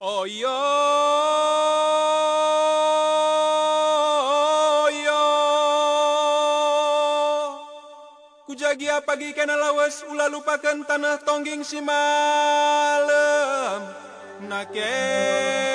Oh yo yo Kujagia pagi kena lawas ulah lupakan tanah tongging si malam. Nake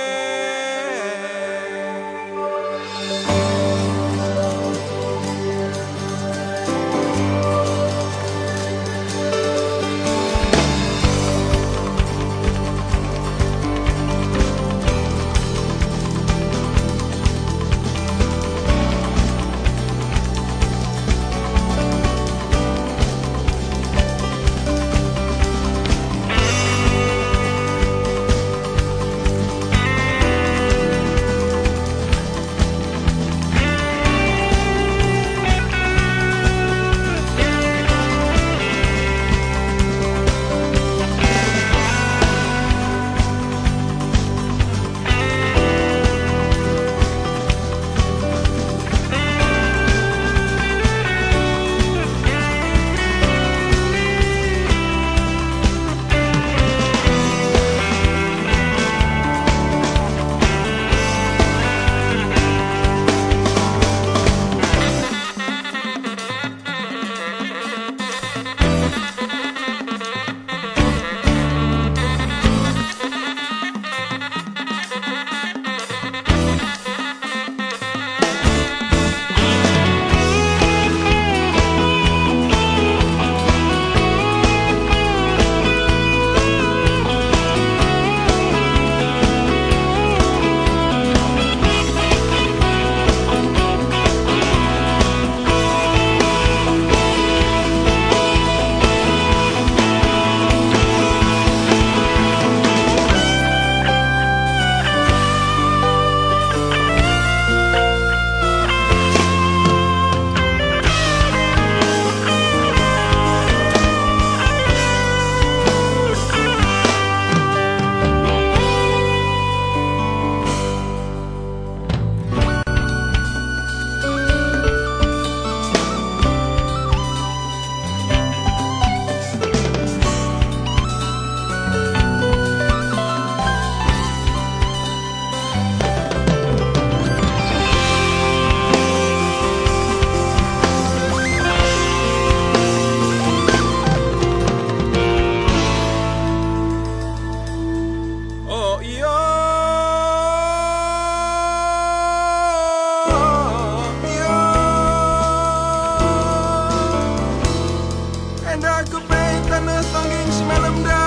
Melanı sangin şimelimde